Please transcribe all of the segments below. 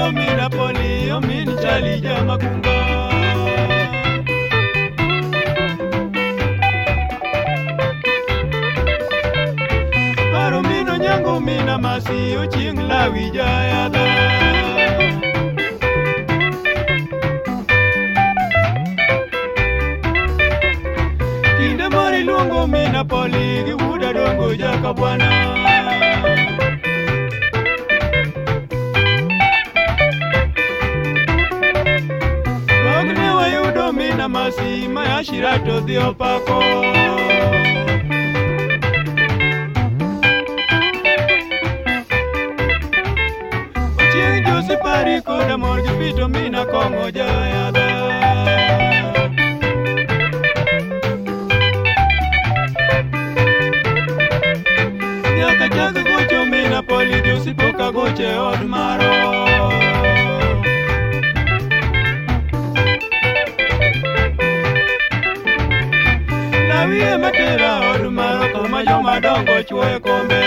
tomira poli omin chalija makunga. Paro mino nyango mina masi ochieng' lawija yadha kinde moro iluongo mina poli gi wuda dongo jaka bwana. na masima yashira toziopako ochieng' josi pari koda mor gi vitamina kong'o jayadha nyaka chak gocho mina poli josi poka goche od maro Lawie matera od maro kama jomadongo chwoe kombe.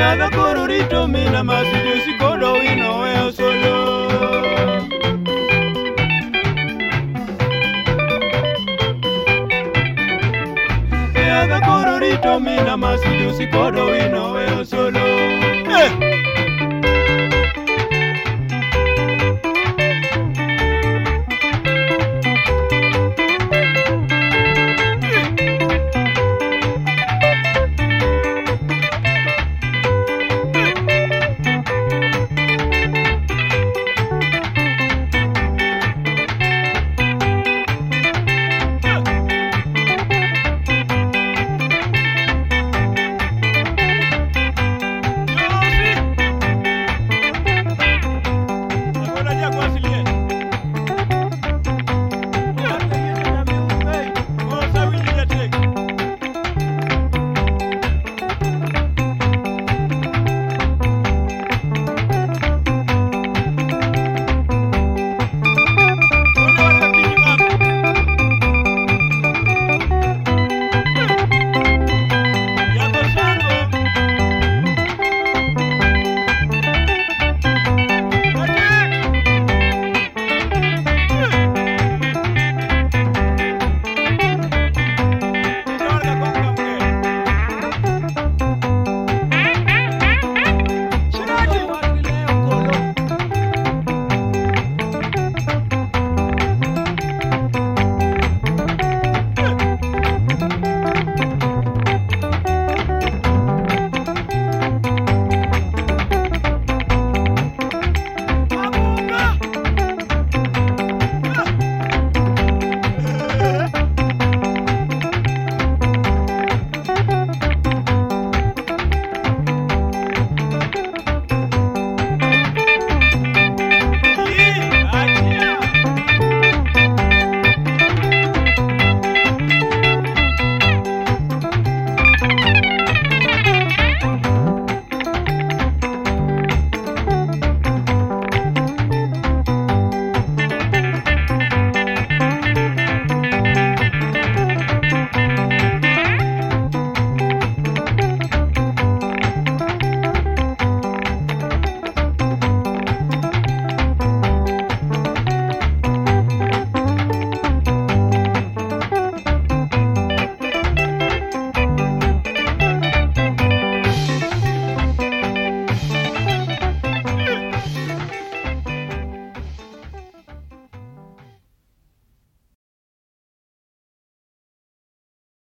Yadha koro rito mina masi Josi kodo wino weyo solo. Yadha koro rito mina masi Josi kodo wino